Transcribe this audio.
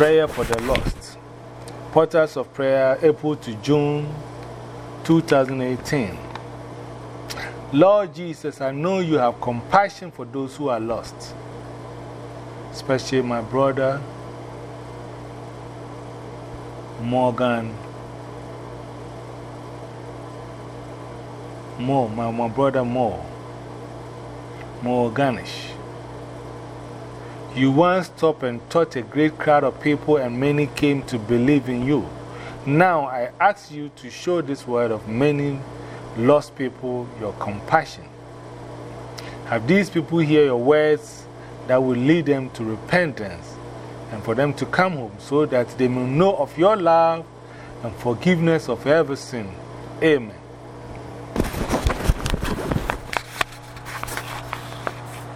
Prayer for the Lost. Portals of Prayer, April to June 2018. Lord Jesus, I know you have compassion for those who are lost, especially my brother Morgan. More, my, my brother More. Morganish. You once stopped and taught a great crowd of people, and many came to believe in you. Now I ask you to show this world of many lost people your compassion. Have these people hear your words that will lead them to repentance and for them to come home so that they may know of your love and forgiveness of every sin. Amen.